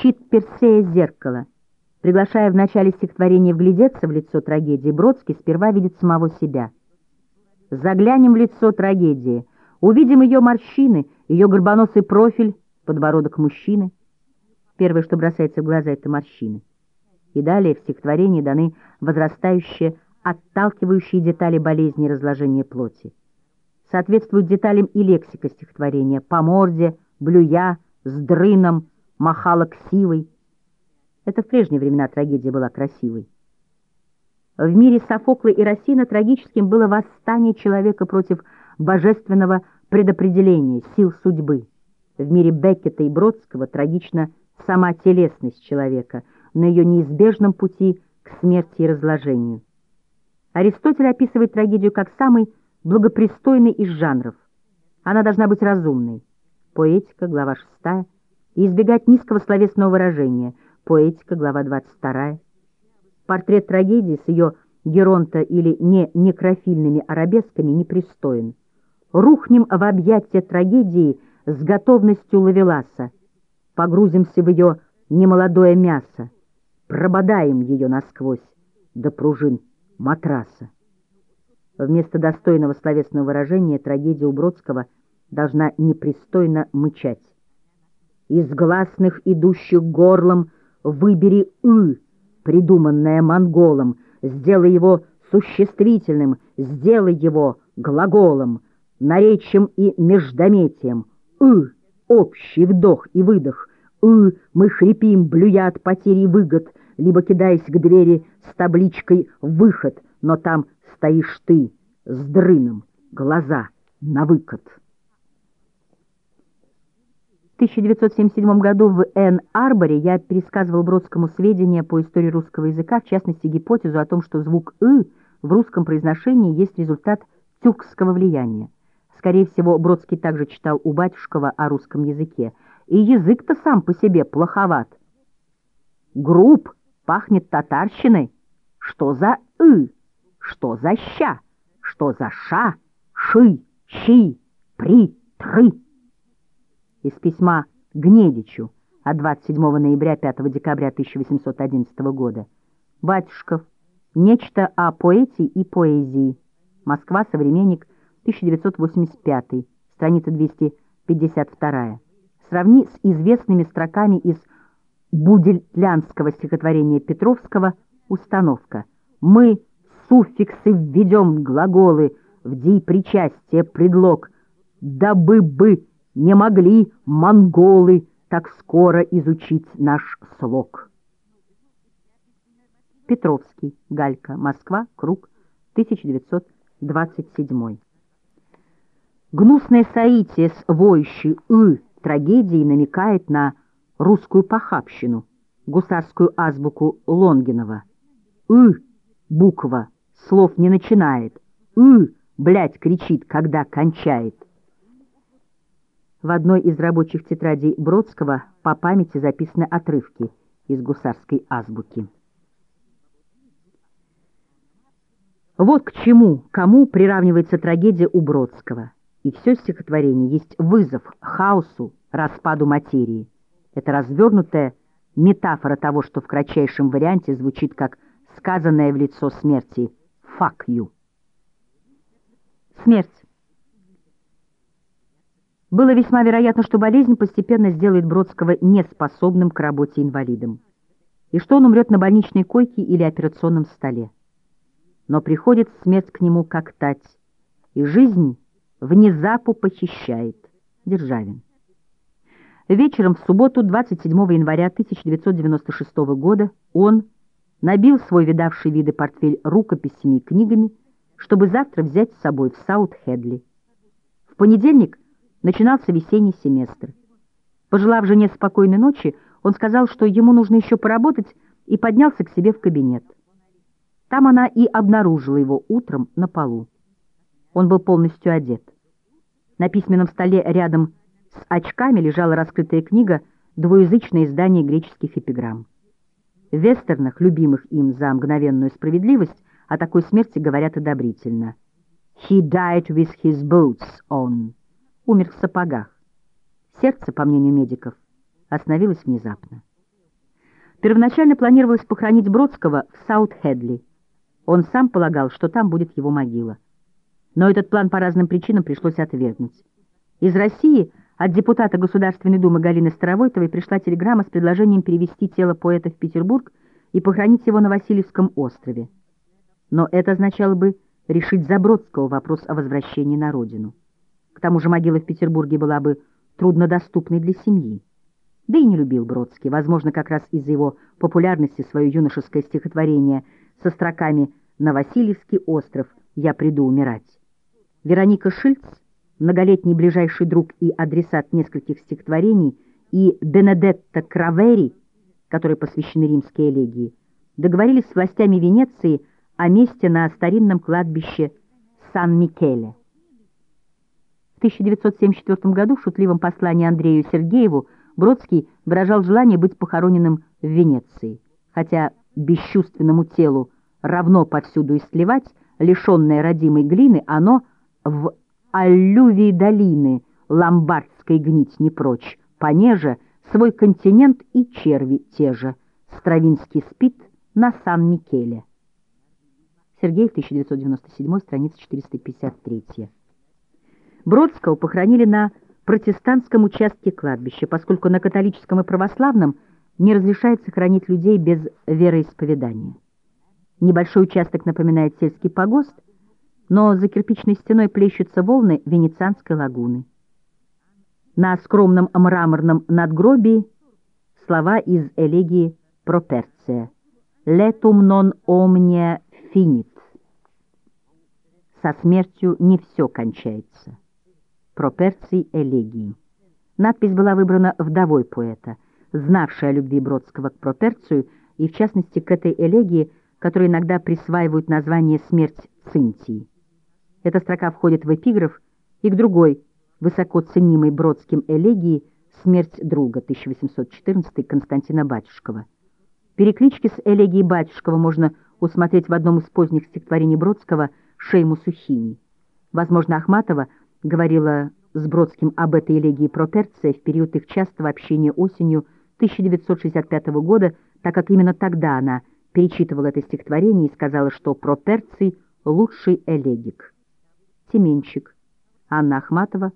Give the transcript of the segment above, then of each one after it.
щит Персея зеркало. Приглашая в начале стихотворения вглядеться в лицо трагедии, Бродский сперва видит самого себя. Заглянем в лицо трагедии, увидим ее морщины, ее горбоносый профиль, подбородок мужчины. Первое, что бросается в глаза, это морщины. И далее в стихотворении даны возрастающие, отталкивающие детали болезни и разложения плоти. Соответствуют деталям и лексика стихотворения по морде, блюя, с дрыном, махала ксивой. Это в прежние времена трагедия была красивой. В мире Софокла и Росина трагическим было восстание человека против божественного предопределения, сил судьбы. В мире Беккета и Бродского трагична сама телесность человека на ее неизбежном пути к смерти и разложению. Аристотель описывает трагедию как самый благопристойный из жанров. Она должна быть разумной. Поэтика, глава 6, и избегать низкого словесного выражения. Поэтика, глава 22. Портрет трагедии с ее геронта или не некрофильными арабесками непристоен. Рухнем в объятия трагедии с готовностью лавеласа, погрузимся в ее немолодое мясо, прободаем ее насквозь до пружин матраса. Вместо достойного словесного выражения трагедия у Бродского должна непристойно мычать. Из гласных, идущих горлом, выбери «ы», придуманное монголом, сделай его существительным, сделай его глаголом, наречием и междометием. «ы» — общий вдох и выдох. «ы» — мы хрипим, блюя от потери выгод, либо кидаясь к двери с табличкой «выход», но там стоишь ты с дрыном, глаза на выкат. В 1977 году в Эн-Арборе я пересказывал Бродскому сведения по истории русского языка, в частности гипотезу о том, что звук «ы» в русском произношении есть результат тюркского влияния. Скорее всего, Бродский также читал у Батюшкова о русском языке. И язык-то сам по себе плоховат. Груб, пахнет татарщиной. Что за «ы», что за «ща», что за «ша», «ши», «щи», «при», «тры» из письма Гнедичу от 27 ноября 5 декабря 1811 года. Батюшков. Нечто о поэте и поэзии. Москва. Современник. 1985. Страница 252. Сравни с известными строками из будельтлянского стихотворения Петровского «Установка». Мы суффиксы введем глаголы в ди причастие предлог, дабы бы не могли монголы так скоро изучить наш слог. Петровский, Галька, Москва, Круг, 1927. Гнусное соитие с воющей «ы» трагедии намекает на русскую похабщину, гусарскую азбуку Лонгинова. «ы» буква слов не начинает, «ы» блядь кричит, когда кончает. В одной из рабочих тетрадей Бродского по памяти записаны отрывки из гусарской азбуки. Вот к чему, кому приравнивается трагедия у Бродского. И все стихотворение есть вызов хаосу, распаду материи. Это развернутая метафора того, что в кратчайшем варианте звучит как сказанное в лицо смерти «fuck you». Смерть. Было весьма вероятно, что болезнь постепенно сделает Бродского неспособным к работе инвалидом, и что он умрет на больничной койке или операционном столе. Но приходит смерть к нему как тать, и жизнь внезапу похищает. Державин. Вечером в субботу, 27 января 1996 года, он набил свой видавший виды портфель рукописями и книгами, чтобы завтра взять с собой в Саут-Хедли. В понедельник – Начинался весенний семестр. Пожелав жене спокойной ночи, он сказал, что ему нужно еще поработать, и поднялся к себе в кабинет. Там она и обнаружила его утром на полу. Он был полностью одет. На письменном столе рядом с очками лежала раскрытая книга «Двуязычное издание греческих эпиграмм». В вестернах, любимых им за мгновенную справедливость, о такой смерти говорят одобрительно. «He died with his boots on» умер в сапогах. Сердце, по мнению медиков, остановилось внезапно. Первоначально планировалось похоронить Бродского в Саут-Хедли. Он сам полагал, что там будет его могила. Но этот план по разным причинам пришлось отвергнуть. Из России от депутата Государственной Думы Галины Старовойтовой пришла телеграмма с предложением перевести тело поэта в Петербург и похоронить его на Васильевском острове. Но это означало бы решить за Бродского вопрос о возвращении на родину. К тому же могила в Петербурге была бы труднодоступной для семьи. Да и не любил Бродский, возможно, как раз из-за его популярности свое юношеское стихотворение со строками «На Васильевский остров я приду умирать». Вероника Шильц, многолетний ближайший друг и адресат нескольких стихотворений, и Бенедетта Кравери, которые посвящены римской элегии, договорились с властями Венеции о месте на старинном кладбище Сан-Микеле. В 1974 году в шутливом послании Андрею Сергееву Бродский выражал желание быть похороненным в Венеции, хотя бесчувственному телу равно повсюду истлевать, лишенное родимой глины, оно в аллювии долины ломбардской гнить не прочь, понеже свой континент и черви те же. Стравинский спит на Сан-Микеле. Сергей, 1997, страница 453. Бродского похоронили на протестантском участке кладбища, поскольку на католическом и православном не разрешается хоронить людей без вероисповедания. Небольшой участок напоминает сельский погост, но за кирпичной стеной плещутся волны Венецианской лагуны. На скромном мраморном надгробии слова из элегии Проперция «Letum non omnia finit» «Со смертью не все кончается». Проперций элегии. Надпись была выбрана вдовой поэта, знавшей о любви Бродского к Проперцию и, в частности, к этой элегии, которой иногда присваивают название «Смерть Цинтии». Эта строка входит в эпиграф и к другой, высоко ценимой Бродским элегии «Смерть друга» 1814 Константина Батюшкова. Переклички с элегией Батюшкова можно усмотреть в одном из поздних стихотворений Бродского «Шейму Сухини». Возможно, Ахматова говорила с Бродским об этой элегии Проперция в период их частого общения осенью 1965 года, так как именно тогда она перечитывала это стихотворение и сказала, что Проперций — лучший элегик. Семенчик. Анна Ахматова.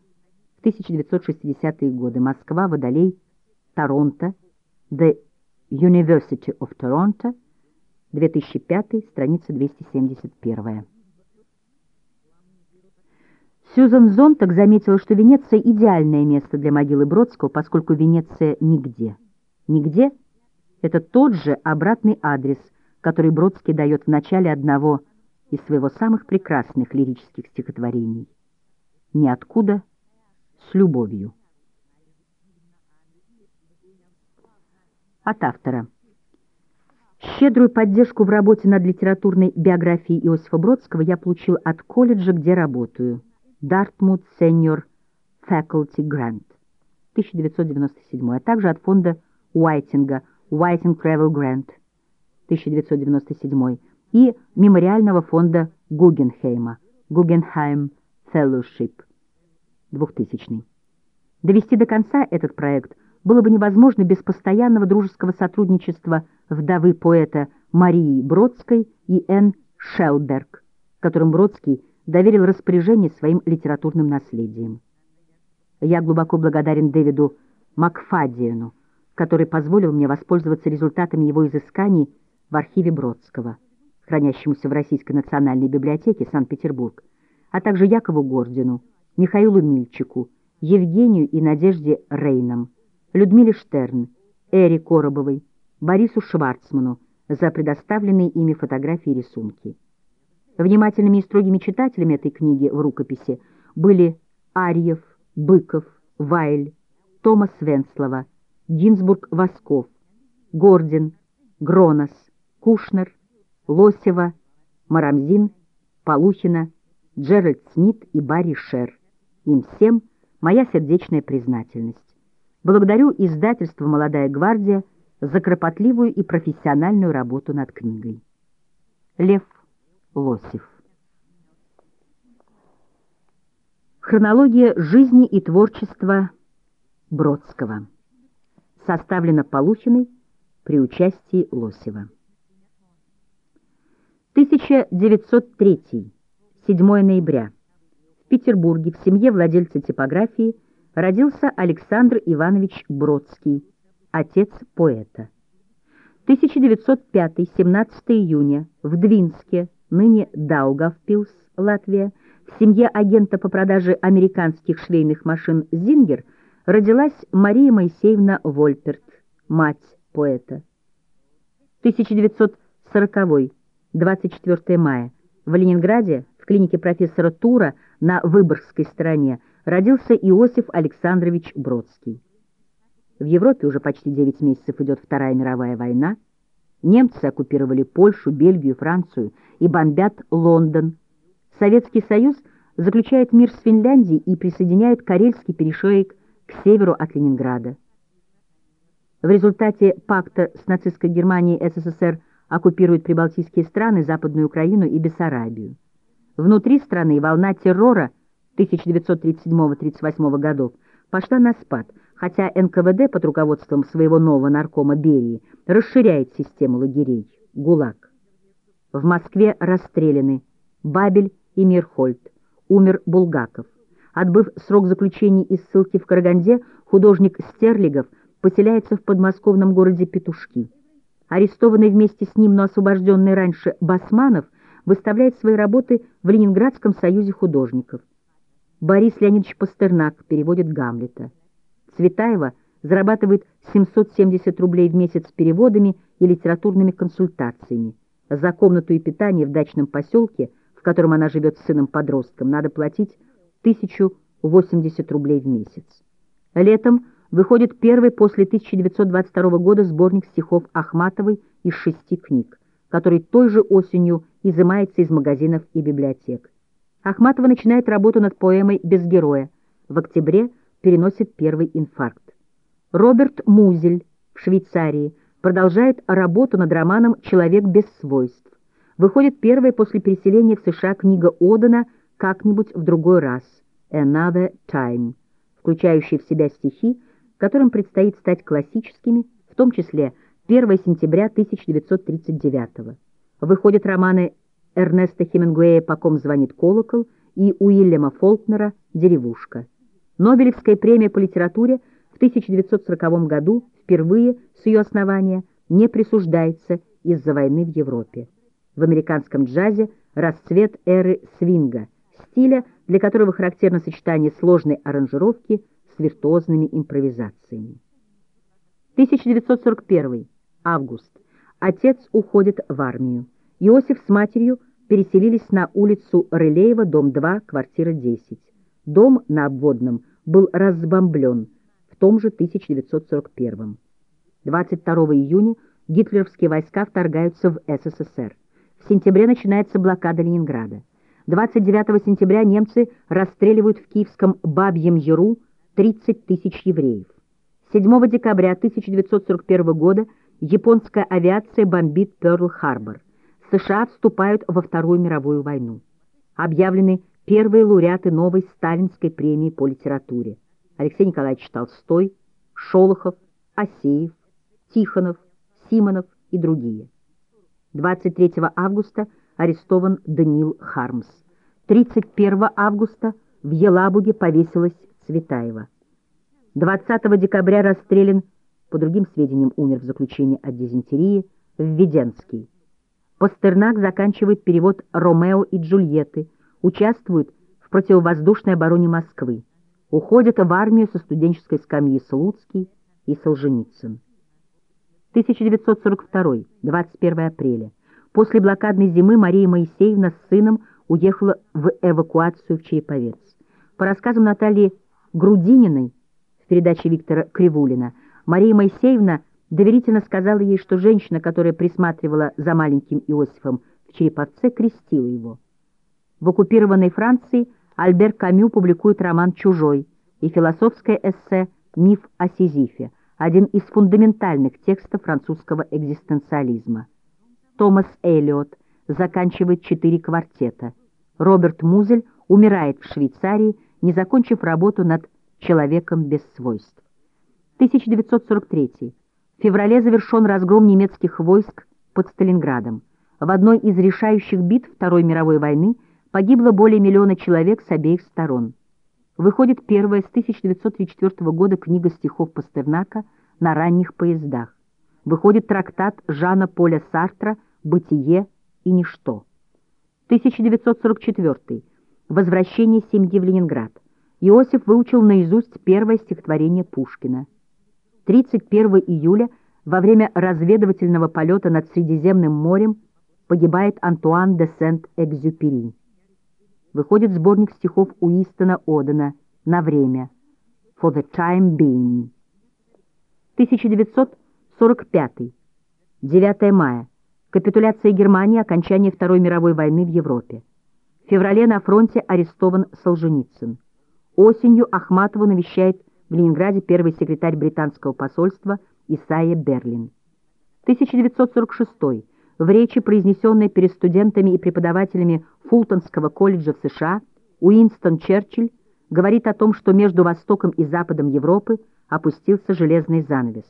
1960-е годы. Москва, Водолей, Торонто. The University of Toronto. 2005, страница 271. Сьюзан Зонтак заметила, что Венеция — идеальное место для могилы Бродского, поскольку Венеция нигде. Нигде — это тот же обратный адрес, который Бродский дает в начале одного из своего самых прекрасных лирических стихотворений «Ниоткуда с любовью». От автора. Щедрую поддержку в работе над литературной биографией Иосифа Бродского я получил от колледжа, где работаю. Дартмут Senior Faculty Grant 1997, а также от фонда Уайтинга Whiting Travel Grant 1997 и мемориального фонда Гугенхейма Guggenheim Fellowship 2000. Довести до конца этот проект было бы невозможно без постоянного дружеского сотрудничества вдовы поэта Марии Бродской и Н. Шелберг, которым Бродский доверил распоряжение своим литературным наследием. Я глубоко благодарен Дэвиду Макфадиену, который позволил мне воспользоваться результатами его изысканий в архиве Бродского хранящемуся в Российской национальной библиотеке Санкт-Петербург, а также Якову Гордину, Михаилу Мильчику, Евгению и Надежде Рейном, Людмиле Штерн, Эре Коробовой, Борису Шварцману за предоставленные ими фотографии и рисунки. Внимательными и строгими читателями этой книги в рукописи были Арьев, Быков, Вайль, Томас Венслова, Гинзбург-Восков, Гордин, Гронос, Кушнер, Лосева, Марамзин, Полухина, Джеральд Смит и Барри Шер. Им всем моя сердечная признательность. Благодарю издательство «Молодая гвардия» за кропотливую и профессиональную работу над книгой. Лев Лосев Хронология жизни и творчества Бродского. Составлена Полухиной при участии Лосева. 1903. 7 ноября. В Петербурге в семье владельца типографии родился Александр Иванович Бродский, отец поэта. 1905. 17 июня. В Двинске, ныне Даугавпилс, Латвия, в семье агента по продаже американских швейных машин «Зингер» родилась Мария Моисеевна Вольперт, мать поэта. 1940 24 мая. В Ленинграде, в клинике профессора Тура на Выборгской стороне, родился Иосиф Александрович Бродский. В Европе уже почти 9 месяцев идет Вторая мировая война. Немцы оккупировали Польшу, Бельгию, Францию и бомбят Лондон. Советский Союз заключает мир с Финляндией и присоединяет Карельский перешеек к северу от Ленинграда. В результате пакта с нацистской Германией СССР оккупирует прибалтийские страны, Западную Украину и Бессарабию. Внутри страны волна террора 1937-1938 годов пошла на спад, хотя НКВД под руководством своего нового наркома Берии расширяет систему лагерей ГУЛАГ. В Москве расстреляны Бабель и Мирхольд, умер Булгаков. Отбыв срок заключения из ссылки в Караганде, художник Стерлигов поселяется в подмосковном городе Петушки. Арестованный вместе с ним, но освобожденный раньше Басманов, выставляет свои работы в Ленинградском союзе художников. Борис Леонидович Пастернак переводит Гамлета. Цветаева зарабатывает 770 рублей в месяц переводами и литературными консультациями. За комнату и питание в дачном поселке, в котором она живет с сыном-подростком, надо платить 1080 рублей в месяц. Летом выходит первый после 1922 года сборник стихов Ахматовой из шести книг, который той же осенью изымается из магазинов и библиотек. Ахматова начинает работу над поэмой «Без героя». В октябре переносит первый инфаркт. Роберт Музель в Швейцарии продолжает работу над романом «Человек без свойств». Выходит первая после переселения в США книга Одена «Как-нибудь в другой раз» «Another Time», включающая в себя стихи, которым предстоит стать классическими, в том числе 1 сентября 1939 Выходят романы Эрнеста Хемингуэя «По ком звонит колокол» и Уильяма Фолкнера «Деревушка». Нобелевская премия по литературе в 1940 году впервые с ее основания не присуждается из-за войны в Европе. В американском джазе расцвет эры свинга, стиля, для которого характерно сочетание сложной аранжировки с виртуозными импровизациями. 1941. Август. Отец уходит в армию. Иосиф с матерью переселились на улицу Рылеева, дом 2, квартира 10. Дом на обводном был разбомблен в том же 1941. 22 июня гитлеровские войска вторгаются в СССР. В сентябре начинается блокада Ленинграда. 29 сентября немцы расстреливают в киевском Бабьем Яру 30 тысяч евреев. 7 декабря 1941 года японская авиация бомбит Пёрл-Харбор. США вступают во Вторую мировую войну. Объявлены первые лауреаты новой сталинской премии по литературе. Алексей Николаевич Толстой, Шолохов, Асеев, Тихонов, Симонов и другие. 23 августа арестован Даниил Хармс. 31 августа в Елабуге повесилась Цветаева. 20 декабря расстрелян, по другим сведениям умер в заключении от дизентерии, Введенский. Пастернак заканчивает перевод «Ромео и Джульетты», участвует в противовоздушной обороне Москвы, уходит в армию со студенческой скамьи Слуцкий и Солженицын. 1942, 21 апреля. После блокадной зимы Мария Моисеевна с сыном уехала в эвакуацию в Череповец. По рассказам Натальи Грудининой в передаче Виктора Кривулина, Мария Моисеевна доверительно сказала ей, что женщина, которая присматривала за маленьким Иосифом в Череповце, крестила его. В оккупированной Франции Альбер Камю публикует роман «Чужой» и философское эссе «Миф о Сизифе», один из фундаментальных текстов французского экзистенциализма. Томас Эллиот заканчивает четыре квартета. Роберт Музель умирает в Швейцарии, не закончив работу над «Человеком без свойств». 1943. В феврале завершен разгром немецких войск под Сталинградом. В одной из решающих битв Второй мировой войны погибло более миллиона человек с обеих сторон. Выходит первая с 1934 года книга стихов Пастернака на ранних поездах. Выходит трактат Жана Поля Сартра «Бытие и ничто». 1944. Возвращение семьи в Ленинград. Иосиф выучил наизусть первое стихотворение Пушкина. 31 июля во время разведывательного полета над Средиземным морем погибает Антуан де Сент-Экзюпери. Выходит сборник стихов Уистона Одена «На время» «For the time being». 1945. 9 мая. Капитуляция Германии, окончание Второй мировой войны в Европе. В феврале на фронте арестован Солженицын. Осенью Ахматову навещает в Ленинграде первый секретарь британского посольства Исайя Берлин. 1946. В речи, произнесенной перед студентами и преподавателями Фултонского колледжа в США, Уинстон Черчилль говорит о том, что между Востоком и Западом Европы опустился железный занавес.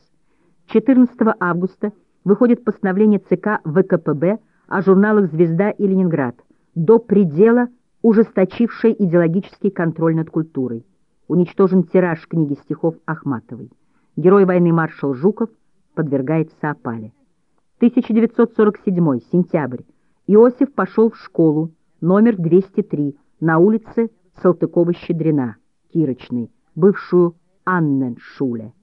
14 августа выходит постановление ЦК ВКПБ о журналах «Звезда» и «Ленинград» до предела ужесточившее идеологический контроль над культурой. Уничтожен тираж книги стихов Ахматовой. Герой войны маршал Жуков подвергается опале. 1947, сентябрь. Иосиф пошел в школу, номер 203, на улице Салтыкова-Щедрина, Кирочной, бывшую Анненшуле.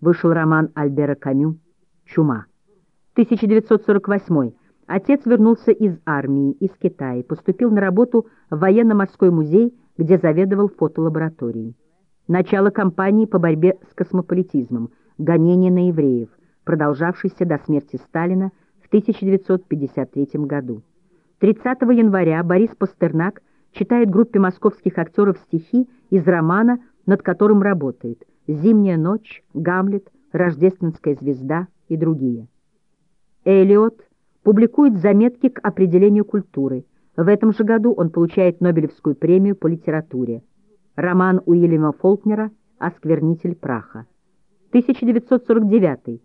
Вышел роман Альбера Камю «Чума». 1948. Отец вернулся из армии, из Китая, поступил на работу в военно-морской музей, где заведовал фотолабораторией. Начало кампании по борьбе с космополитизмом, гонение на евреев, продолжавшейся до смерти Сталина в 1953 году. 30 января Борис Пастернак читает группе московских актеров стихи из романа, над которым работает «Зимняя ночь», «Гамлет», «Рождественская звезда» и другие. Элиот публикует заметки к определению культуры. В этом же году он получает Нобелевскую премию по литературе. Роман Уильяма Фолкнера «Осквернитель праха». 1949.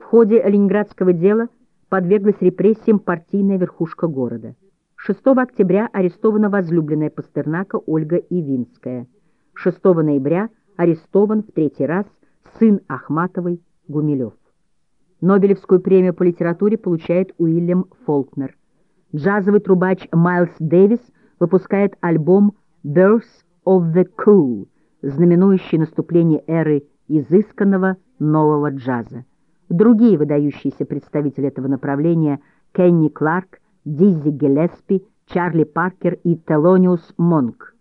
В ходе ленинградского дела подверглась репрессиям партийная верхушка города. 6 октября арестована возлюбленная Пастернака Ольга Ивинская. 6 ноября арестован в третий раз сын Ахматовой Гумилев. Нобелевскую премию по литературе получает Уильям Фолкнер. Джазовый трубач Майлз Дэвис выпускает альбом «Birth of the Cool», знаменующий наступление эры изысканного нового джаза. Другие выдающиеся представители этого направления Кенни Кларк, Диззи Гелеспи, Чарли Паркер и Телониус Монк.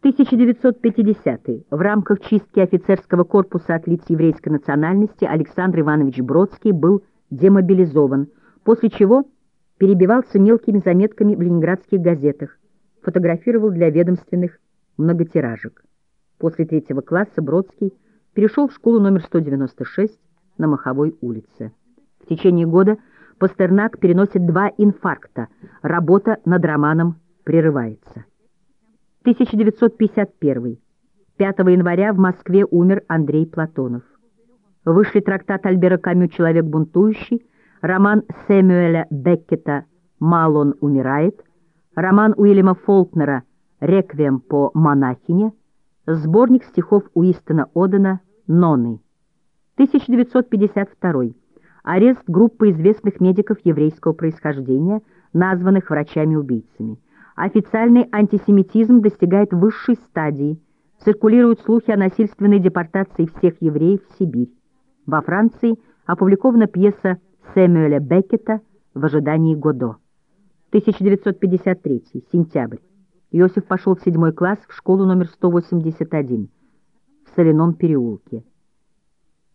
1950 В рамках чистки офицерского корпуса от лиц еврейской национальности Александр Иванович Бродский был демобилизован, после чего перебивался мелкими заметками в ленинградских газетах, фотографировал для ведомственных многотиражек. После третьего класса Бродский перешел в школу номер 196 на Маховой улице. В течение года Пастернак переносит два инфаркта, работа над романом прерывается. 1951. 5 января в Москве умер Андрей Платонов. Вышли трактат Альбера Камю «Человек бунтующий», роман Сэмюэля Беккета «Малон умирает», роман Уильяма Фолкнера «Реквием по монахине», сборник стихов Уистона Одена «Ноны». 1952. Арест группы известных медиков еврейского происхождения, названных врачами-убийцами. Официальный антисемитизм достигает высшей стадии. Циркулируют слухи о насильственной депортации всех евреев в Сибирь. Во Франции опубликована пьеса Сэмюэля Беккета «В ожидании Годо». 1953, сентябрь. Иосиф пошел в седьмой класс в школу номер 181 в Соляном переулке.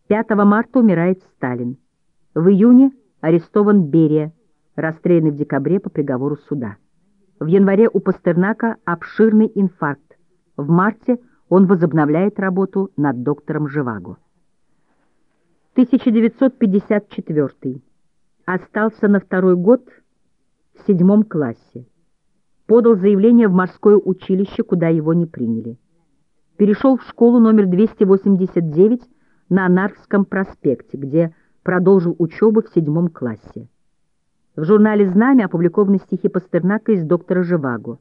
5 марта умирает Сталин. В июне арестован Берия, расстрелянный в декабре по приговору суда. В январе у Пастернака обширный инфаркт. В марте он возобновляет работу над доктором Живаго. 1954. Остался на второй год в седьмом классе. Подал заявление в морское училище, куда его не приняли. Перешел в школу номер 289 на Нарвском проспекте, где продолжил учебу в седьмом классе. В журнале «Знамя» опубликованы стихи Пастернака из «Доктора Живаго».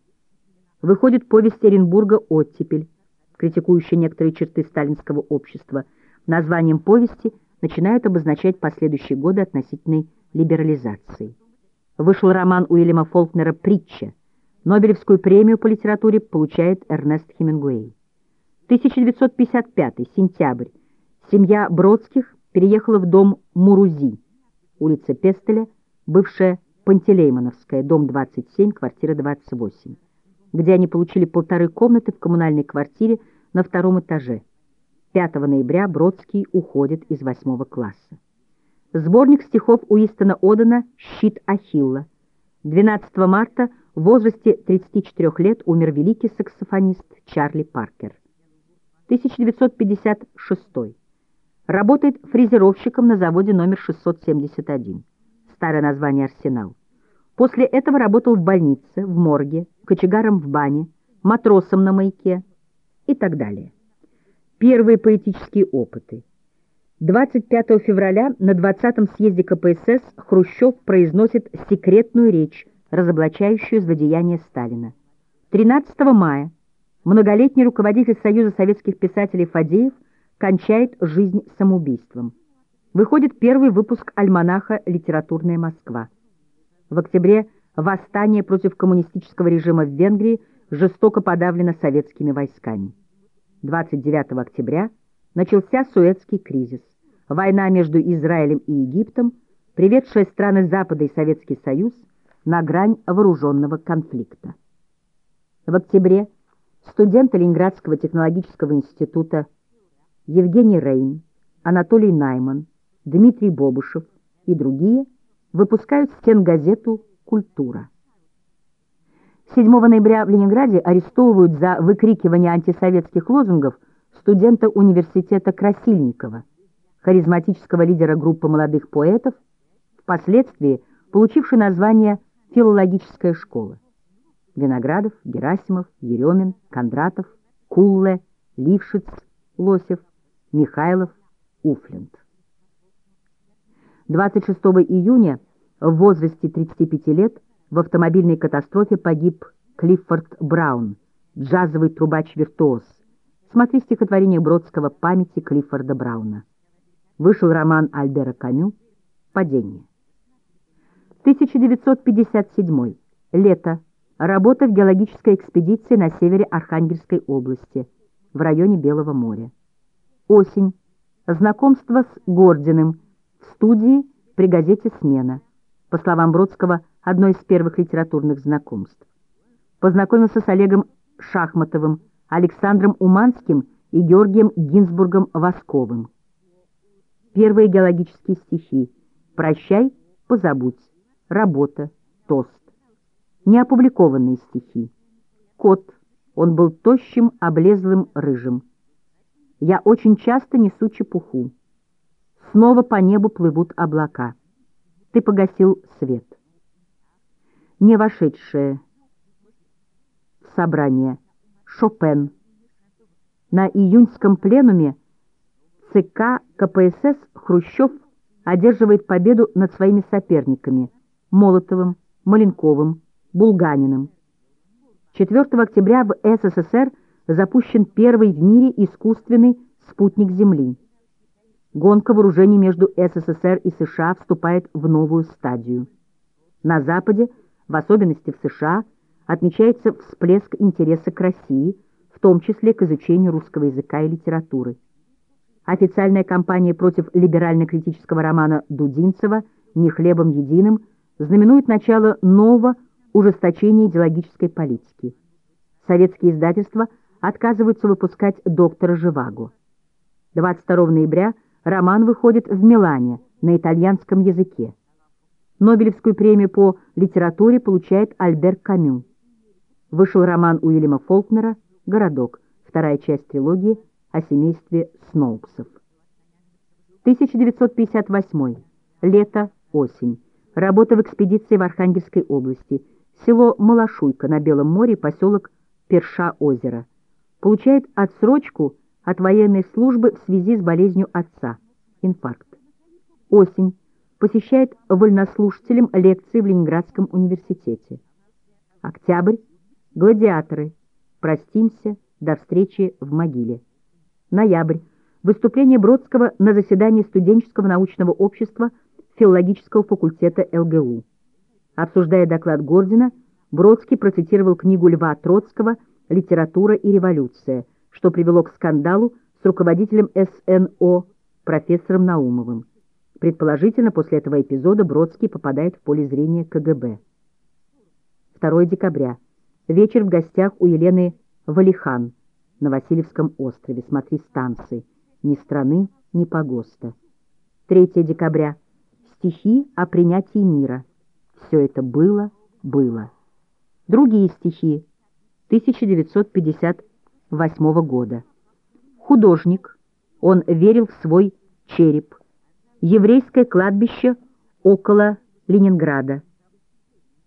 Выходит повесть Оренбурга «Оттепель», критикующая некоторые черты сталинского общества. Названием повести начинают обозначать последующие годы относительной либерализации. Вышел роман Уильяма Фолкнера «Притча». Нобелевскую премию по литературе получает Эрнест Хемингуэй. 1955 сентябрь. Семья Бродских переехала в дом Мурузи, улица Пестеля, бывшая Пантелеймоновская, дом 27, квартира 28, где они получили полторы комнаты в коммунальной квартире на втором этаже. 5 ноября Бродский уходит из восьмого класса. Сборник стихов Уистона Одена «Щит Ахилла». 12 марта в возрасте 34 лет умер великий саксофонист Чарли Паркер. 1956. Работает фрезеровщиком на заводе номер 671. Старое название «Арсенал». После этого работал в больнице, в морге, кочегаром в бане, матросом на маяке и так далее. Первые поэтические опыты. 25 февраля на 20-м съезде КПСС Хрущев произносит секретную речь, разоблачающую злодеяние Сталина. 13 мая многолетний руководитель Союза советских писателей Фадеев кончает жизнь самоубийством. Выходит первый выпуск альманаха «Литературная Москва». В октябре восстание против коммунистического режима в Венгрии жестоко подавлено советскими войсками. 29 октября начался Суэцкий кризис, война между Израилем и Египтом, приведшая страны Запада и Советский Союз на грань вооруженного конфликта. В октябре студенты Ленинградского технологического института Евгений Рейн, Анатолий Найман, Дмитрий Бобышев и другие выпускают стенгазету «Культура». 7 ноября в Ленинграде арестовывают за выкрикивание антисоветских лозунгов студента университета Красильникова, харизматического лидера группы молодых поэтов, впоследствии получивший название «Филологическая школа». Виноградов, Герасимов, Еремин, Кондратов, Кулле, Лившиц, Лосев, Михайлов, Уфленд. 26 июня в возрасте 35 лет в автомобильной катастрофе погиб Клиффорд Браун, джазовый трубач-виртуоз. Смотри стихотворение Бродского «Памяти Клиффорда Брауна». Вышел роман Альбера Камю «Падение». 1957. Лето. Работа в геологической экспедиции на севере Архангельской области, в районе Белого моря. Осень. Знакомство с Гординым в студии при газете «Смена». По словам Бродского, одно из первых литературных знакомств. Познакомился с Олегом Шахматовым, Александром Уманским и Георгием Гинзбургом Восковым. Первые геологические стихи «Прощай, позабудь», «Работа», «Тост». Неопубликованные стихи. «Кот», он был тощим, облезлым, рыжим. «Я очень часто несу чепуху». Снова по небу плывут облака. Ты погасил свет. Не вошедшее в собрание. Шопен. На июньском пленуме ЦК КПСС Хрущев одерживает победу над своими соперниками Молотовым, Маленковым, Булганиным. 4 октября в СССР запущен первый в мире искусственный спутник Земли. Гонка вооружений между СССР и США вступает в новую стадию. На Западе, в особенности в США, отмечается всплеск интереса к России, в том числе к изучению русского языка и литературы. Официальная кампания против либерально-критического романа Дудинцева «Не хлебом единым» знаменует начало нового ужесточения идеологической политики. Советские издательства отказываются выпускать доктора Живаго. 22 ноября роман выходит в Милане на итальянском языке. Нобелевскую премию по литературе получает Альбер Камю. Вышел роман Уильяма Фолкнера «Городок», вторая часть трилогии о семействе Сноуксов. 1958. Лето, осень. Работа в экспедиции в Архангельской области. Село Малашуйка на Белом море, поселок Перша-озеро. Получает отсрочку от военной службы в связи с болезнью отца. Инфаркт. Осень. Посещает вольнослушателем лекции в Ленинградском университете. Октябрь. Гладиаторы. Простимся. До встречи в могиле. Ноябрь. Выступление Бродского на заседании студенческого научного общества филологического факультета ЛГУ. Обсуждая доклад Гордина, Бродский процитировал книгу Льва Троцкого «Литература и революция», что привело к скандалу с руководителем СНО профессором Наумовым. Предположительно, после этого эпизода Бродский попадает в поле зрения КГБ. 2 декабря. Вечер в гостях у Елены Валихан на Васильевском острове. Смотри станции. Ни страны, ни погоста. 3 декабря. Стихи о принятии мира. Все это было, было. Другие стихи 1958 года. Художник. Он верил в свой череп. Еврейское кладбище около Ленинграда.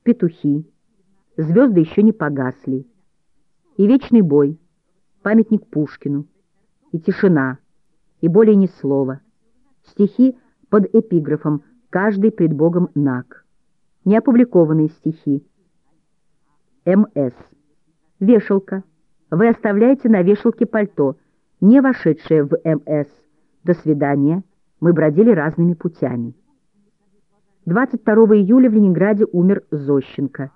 Петухи. Звезды еще не погасли. И вечный бой. Памятник Пушкину. И тишина. И более ни слова. Стихи под эпиграфом «Каждый пред Богом наг». Неопубликованные стихи. М.С. Вешалка. Вы оставляете на вешалке пальто, не вошедшее в М.С. До свидания. Мы бродили разными путями. 22 июля в Ленинграде умер Зощенко.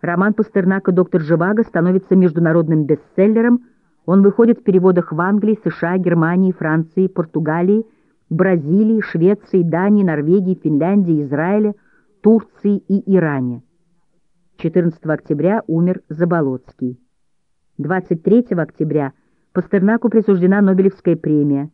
Роман Пастернака «Доктор Живаго» становится международным бестселлером. Он выходит в переводах в Англии, США, Германии, Франции, Португалии, Бразилии, Швеции, Дании, Норвегии, Финляндии, Израиле, Турции и Иране. 14 октября умер Заболоцкий. 23 октября Пастернаку присуждена Нобелевская премия.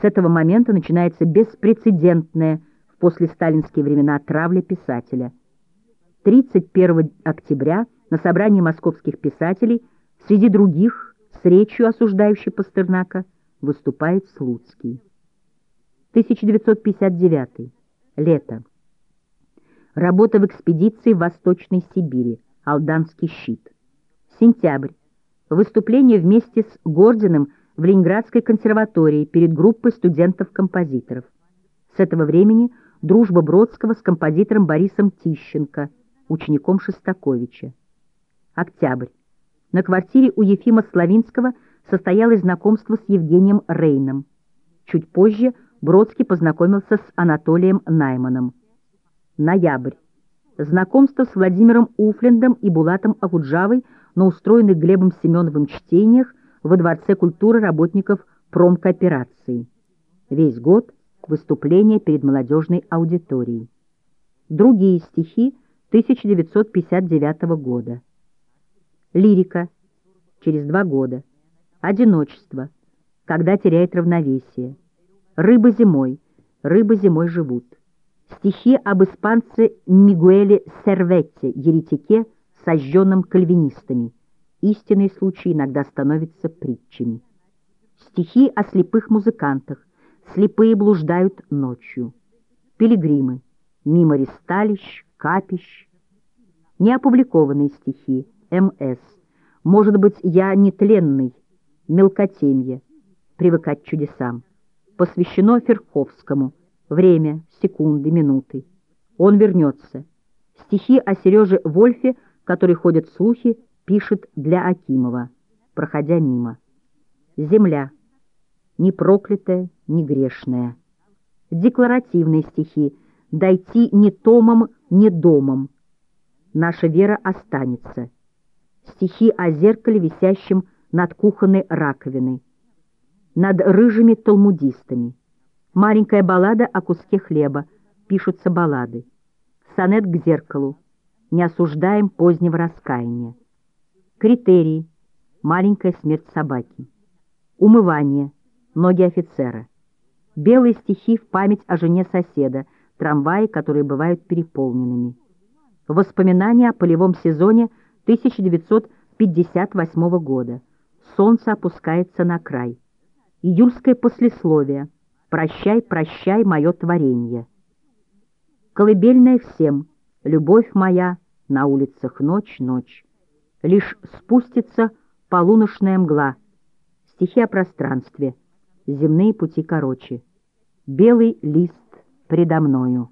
С этого момента начинается беспрецедентная в послесталинские времена травля писателя – 31 октября на собрании московских писателей среди других с речью осуждающей Пастернака выступает Слуцкий. 1959. Лето. Работа в экспедиции в Восточной Сибири. Алданский щит. Сентябрь. Выступление вместе с Гординым в Ленинградской консерватории перед группой студентов-композиторов. С этого времени дружба Бродского с композитором Борисом Тищенко – учеником Шостаковича. Октябрь. На квартире у Ефима Славинского состоялось знакомство с Евгением Рейном. Чуть позже Бродский познакомился с Анатолием Найманом. Ноябрь. Знакомство с Владимиром Уфлендом и Булатом Ахуджавой на устроенных Глебом Семеновым чтениях во Дворце культуры работников промкооперации. Весь год выступление перед молодежной аудиторией. Другие стихи 1959 года. Лирика. Через два года. Одиночество. Когда теряет равновесие. Рыба зимой. Рыбы зимой живут. Стихи об испанце Мигуэле Серветте, еретике, сожженном кальвинистами. Истинные случаи иногда становятся притчами. Стихи о слепых музыкантах. Слепые блуждают ночью. Пилигримы. Мимо ресталищ, капищ, неопубликованные стихи, М.С. Может быть, я нетленный, мелкотемье, привыкать чудесам. Посвящено Ферховскому. Время, секунды, минуты. Он вернется. Стихи о Сереже Вольфе, который ходят слухи, пишет для Акимова, проходя мимо. Земля. Ни проклятая, ни грешная. Декларативные стихи — дойти ни томом, ни домом. Наша вера останется. Стихи о зеркале, висящем над кухонной раковиной, над рыжими талмудистами. Маленькая баллада о куске хлеба, пишутся баллады. Сонет к зеркалу, не осуждаем позднего раскаяния. Критерии, маленькая смерть собаки. Умывание, ноги офицера. Белые стихи в память о жене соседа, трамваи, которые бывают переполненными. Воспоминания о полевом сезоне 1958 года. Солнце опускается на край. Июльское послесловие. «Прощай, прощай, мое творение». Колыбельная всем. Любовь моя, на улицах ночь, ночь. Лишь спустится полуношная мгла. Стихи о пространстве. Земные пути короче. Белый лист предо мною.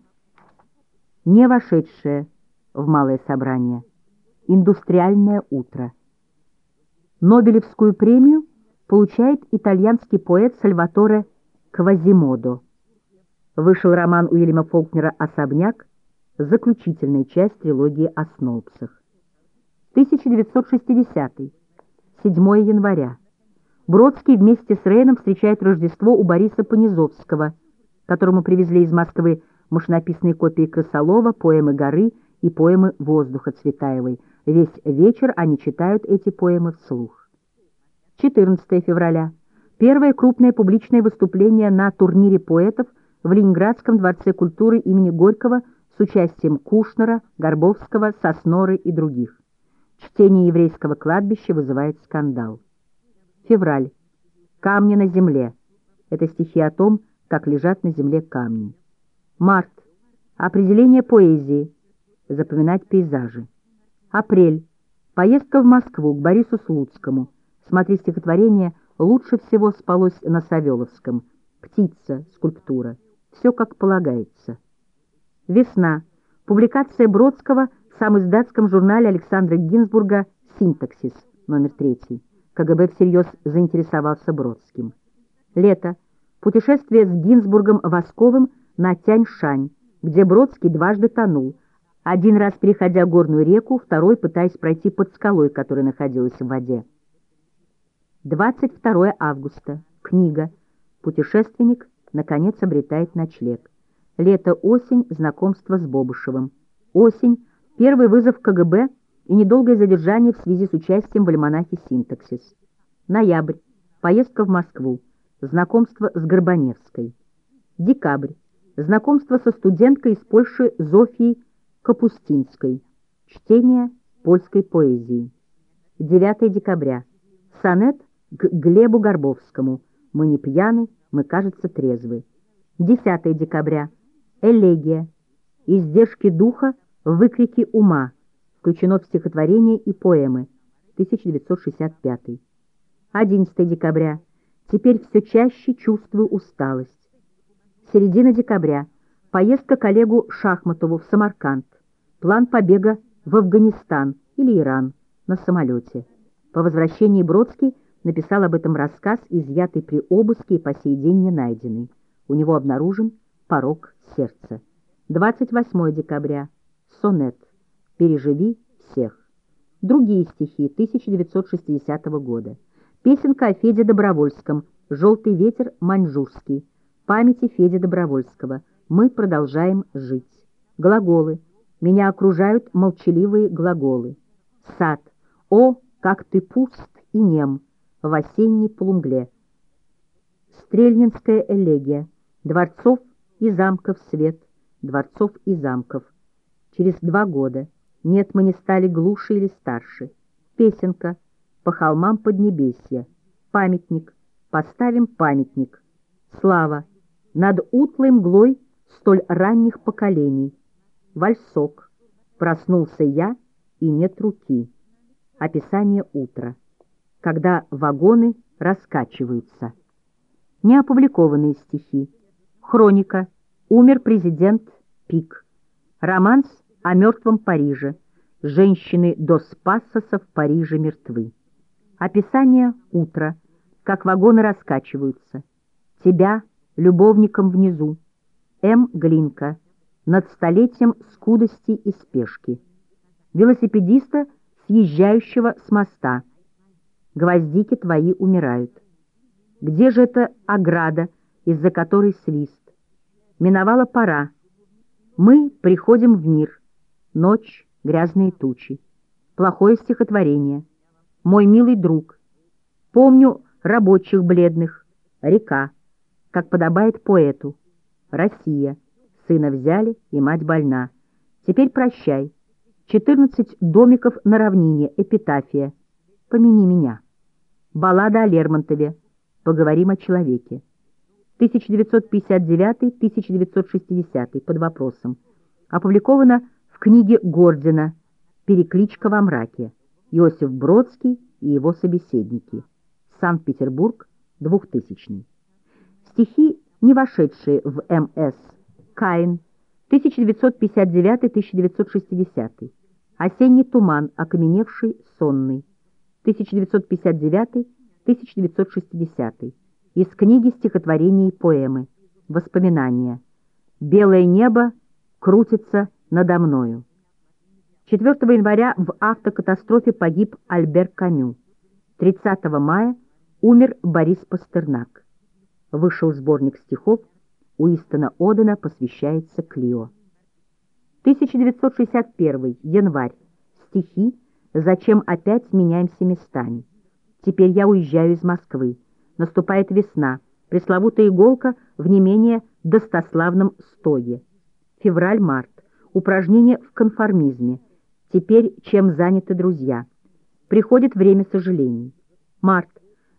Не вошедшее в малое собрание. Индустриальное утро. Нобелевскую премию получает итальянский поэт Сальваторе Квазимодо. Вышел роман Уильяма Фолкнера «Особняк», заключительная часть трилогии о Сноупсах. 1960 7 января. Бродский вместе с Рейном встречает Рождество у Бориса Понизовского, которому привезли из Москвы машинописные копии Красолова, поэмы «Горы» и поэмы «Воздуха» Цветаевой. Весь вечер они читают эти поэмы вслух. 14 февраля. Первое крупное публичное выступление на турнире поэтов в Ленинградском дворце культуры имени Горького с участием Кушнера, Горбовского, Сосноры и других. Чтение еврейского кладбища вызывает скандал. Февраль. Камни на земле. Это стихи о том, как лежат на земле камни. Март. Определение поэзии. Запоминать пейзажи. Апрель. Поездка в Москву к Борису Слуцкому. Смотри стихотворение «Лучше всего спалось на Савеловском». Птица, скульптура. Все как полагается. Весна. Публикация Бродского в самоиздатском журнале Александра Гинзбурга «Синтаксис», номер третий. КГБ всерьез заинтересовался Бродским. Лето. Путешествие с Гинзбургом Восковым на Тянь-Шань, где Бродский дважды тонул, один раз переходя горную реку, второй пытаясь пройти под скалой, которая находилась в воде. 22 августа. Книга. Путешественник, наконец, обретает ночлег. Лето-осень. Знакомство с Бобышевым. Осень. Первый вызов КГБ и недолгое задержание в связи с участием в альманахе «Синтаксис». Ноябрь. Поездка в Москву. Знакомство с Горбаневской. Декабрь. Знакомство со студенткой из Польши Зофией Капустинской. Чтение польской поэзии. 9 декабря. Сонет к Глебу Горбовскому. Мы не пьяны, мы, кажется, трезвы. 10 декабря. Элегия. Издержки духа, выкрики ума включено в стихотворение и поэмы, 1965. 11 декабря. Теперь все чаще чувствую усталость. Середина декабря. Поездка коллегу Шахматову в Самарканд. План побега в Афганистан или Иран на самолете. По возвращении Бродский написал об этом рассказ, изъятый при обыске и по сей день не найденный. У него обнаружен порог сердца. 28 декабря. Сонет. «Переживи всех». Другие стихи 1960 года. Песенка о Феде Добровольском «Желтый ветер маньчжурский». Памяти Феди Добровольского. Мы продолжаем жить. Глаголы. Меня окружают молчаливые глаголы. Сад. О, как ты пуст и нем в осенней полумгле. Стрельнинская элегия. Дворцов и замков свет. Дворцов и замков. Через два года. Нет, мы не стали глуше или старше. Песенка. По холмам Поднебесья. Памятник. Поставим памятник. Слава. Над утлой мглой столь ранних поколений. Вальсок. Проснулся я, и нет руки. Описание утра. Когда вагоны раскачиваются. Неопубликованные стихи. Хроника. Умер президент Пик. Романс о мертвом Париже. Женщины до Спассоса в Париже мертвы. Описание утра, как вагоны раскачиваются. Тебя, любовником внизу. М. Глинка. Над столетием скудости и спешки. Велосипедиста, съезжающего с моста. Гвоздики твои умирают. Где же эта ограда, из-за которой свист? Миновала пора. Мы приходим в мир — Ночь, грязные тучи. Плохое стихотворение. Мой милый друг. Помню рабочих бледных. Река. Как подобает поэту. Россия. Сына взяли, и мать больна. Теперь прощай. Четырнадцать домиков на равнине. Эпитафия. Помяни меня. Баллада о Лермонтове. Поговорим о человеке. 1959-1960 под вопросом. Опубликовано книге Гордина «Перекличка во мраке», Иосиф Бродский и его собеседники, Санкт-Петербург, 2000 Стихи, не вошедшие в МС Каин, 1959-1960. Осенний туман, окаменевший, сонный. 1959-1960. Из книги стихотворений и поэмы. Воспоминания. «Белое небо крутится надо мною». 4 января в автокатастрофе погиб Альбер Камю. 30 мая умер Борис Пастернак. Вышел сборник стихов Уистона Одена посвящается Клио. 1961 январь. Стихи «Зачем опять меняемся местами?» Теперь я уезжаю из Москвы. Наступает весна. Пресловутая иголка в не менее достославном стое. Февраль-март. Упражнение в конформизме. Теперь чем заняты друзья? Приходит время сожалений. Март.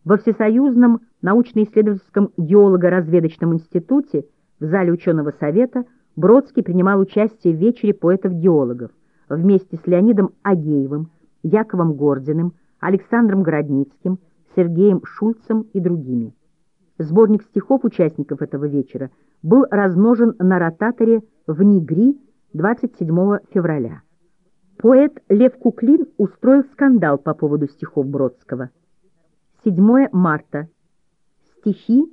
Во Всесоюзном научно-исследовательском геолого-разведочном институте в зале ученого совета Бродский принимал участие в вечере поэтов-геологов вместе с Леонидом Агеевым, Яковом Гординым, Александром Городницким, Сергеем Шульцем и другими. Сборник стихов участников этого вечера был размножен на ротаторе в Нигри 27 февраля. Поэт Лев Куклин устроил скандал по поводу стихов Бродского. 7 марта. Стихи.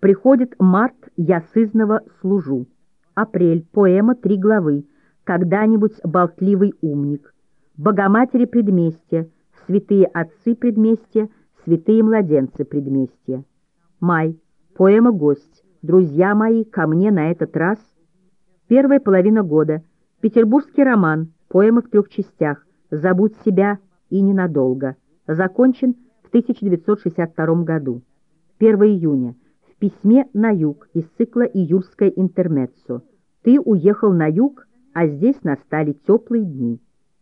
Приходит март, я сызново служу. Апрель. Поэма «Три главы». Когда-нибудь болтливый умник. Богоматери предместья. Святые отцы предместья. Святые младенцы предместья. Май. Поэма «Гость». Друзья мои, ко мне на этот раз. Первая половина года. Петербургский роман. Поэма в трех частях. Забудь себя и ненадолго. Закончен 1962 году. 1 июня. В письме «На юг» из цикла «Июльское интермеццо». Ты уехал на юг, а здесь настали теплые дни.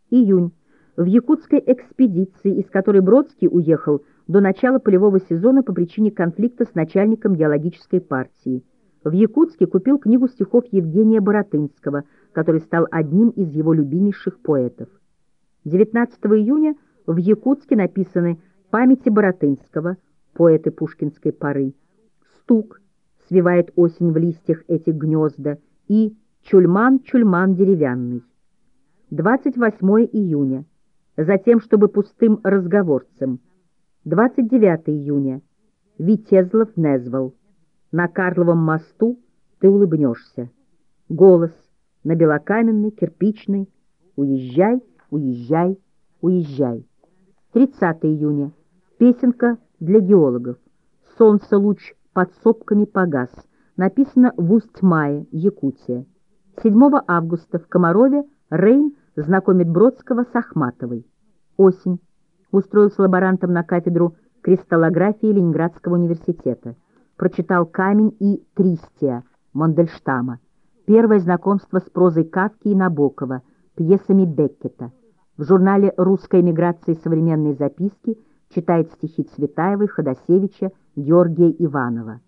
Июнь. В якутской экспедиции, из которой Бродский уехал до начала полевого сезона по причине конфликта с начальником геологической партии. В Якутске купил книгу стихов Евгения Боротынского, который стал одним из его любимейших поэтов. 19 июня в Якутске написаны памяти Боротынского, поэты пушкинской поры, стук, свивает осень в листьях этих гнезда, и чульман-чульман деревянный. 28 июня, затем, чтобы пустым разговорцем. 29 июня, Витезлов Незвал. На Карловом мосту ты улыбнешься. Голос на белокаменный, кирпичный. Уезжай, уезжай, уезжай. 30 июня. Песенка для геологов. Солнце луч под сопками погас. Написано в Усть-Мае, Якутия. 7 августа в Комарове Рейн знакомит Бродского с Ахматовой. Осень. Устроился лаборантом на кафедру кристаллографии Ленинградского университета. Прочитал «Камень» и «Тристия» Мандельштама. Первое знакомство с прозой Кавки и Набокова, пьесами Беккета. В журнале «Русская эмиграция и современные записки» читает стихи Цветаевой, Ходосевича, Георгия Иванова.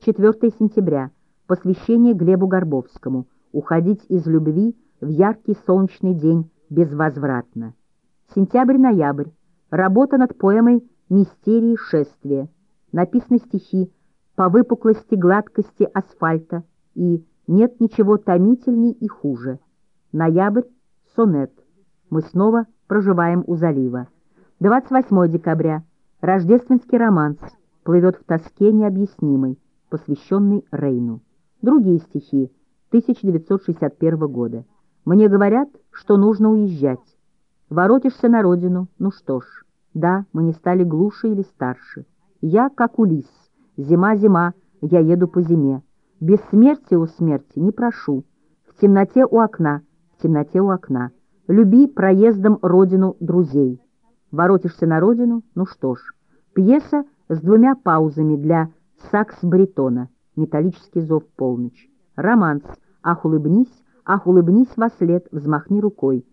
4 сентября. Посвящение Глебу Горбовскому. Уходить из любви в яркий солнечный день безвозвратно. Сентябрь-ноябрь. Работа над поэмой «Мистерии шествия». Написаны стихи «По выпуклости гладкости асфальта» и «Нет ничего томительней и хуже». Ноябрь. Сонет. Мы снова проживаем у залива. 28 декабря. Рождественский романс плывет в тоске необъяснимой, посвященный Рейну. Другие стихи 1961 года. Мне говорят, что нужно уезжать. Воротишься на родину, ну что ж. Да, мы не стали глуше или старше. Я как Улис. Зима-зима, я еду по зиме. Бессмертия у смерти не прошу. В темноте у окна, в темноте у окна. Люби проездом родину друзей. Воротишься на родину? Ну что ж. Пьеса с двумя паузами для сакс-баритона. Металлический зов полночь. Романс. Ах, улыбнись, ах, улыбнись во след, взмахни рукой.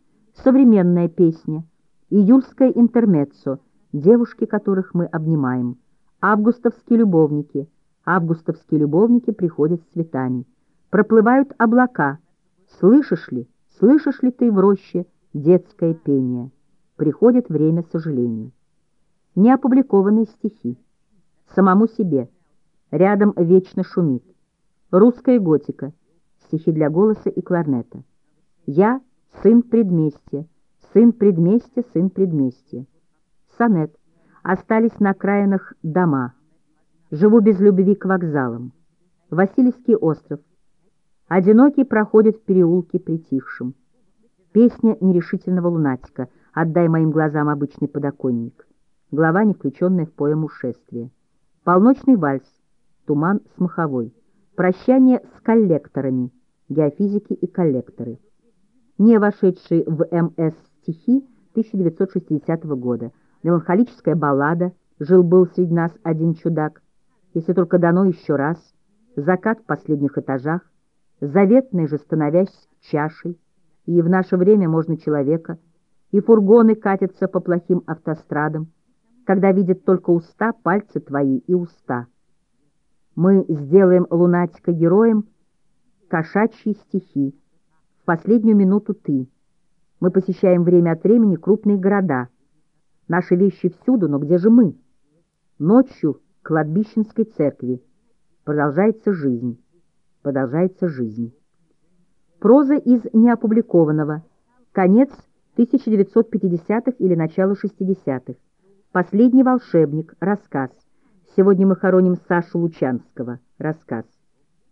Современная песня. Июльское интермеццо. Девушки, которых мы обнимаем. Августовские любовники. Августовские любовники приходят с цветами. Проплывают облака. Слышишь ли? Слышишь ли ты в роще детское пение? Приходит время сожалений. Неопубликованные стихи. Самому себе. Рядом вечно шумит. Русская готика. Стихи для голоса и кларнета. Я — сын предместья, сын предместья, сын предместья. Сонет. Остались на окраинах дома. Живу без любви к вокзалам. Васильевский остров. Одинокий проходит в переулке притихшим. Песня нерешительного лунатика «Отдай моим глазам обычный подоконник». Глава, не включенная в поэму «Шествие». Полночный вальс. Туман с маховой. Прощание с коллекторами. Геофизики и коллекторы. Не вошедший в МС стихи 1960 года. Меланхолическая баллада «Жил-был среди нас один чудак». Если только дано еще раз. Закат в последних этажах. Заветный же становясь чашей. И в наше время можно человека. И фургоны катятся по плохим автострадам, когда видят только уста, пальцы твои и уста. Мы сделаем лунатика героем кошачьи стихи. В последнюю минуту ты. Мы посещаем время от времени крупные города. Наши вещи всюду, но где же мы? Ночью к кладбищенской церкви. Продолжается жизнь. Продолжается жизнь. Проза из неопубликованного. Конец 1950-х или начало 60-х. Последний волшебник. Рассказ. Сегодня мы хороним Сашу Лучанского. Рассказ.